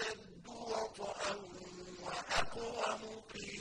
أَشَدُّ وَطْئًا وَأَقْوَمُ قِيلًا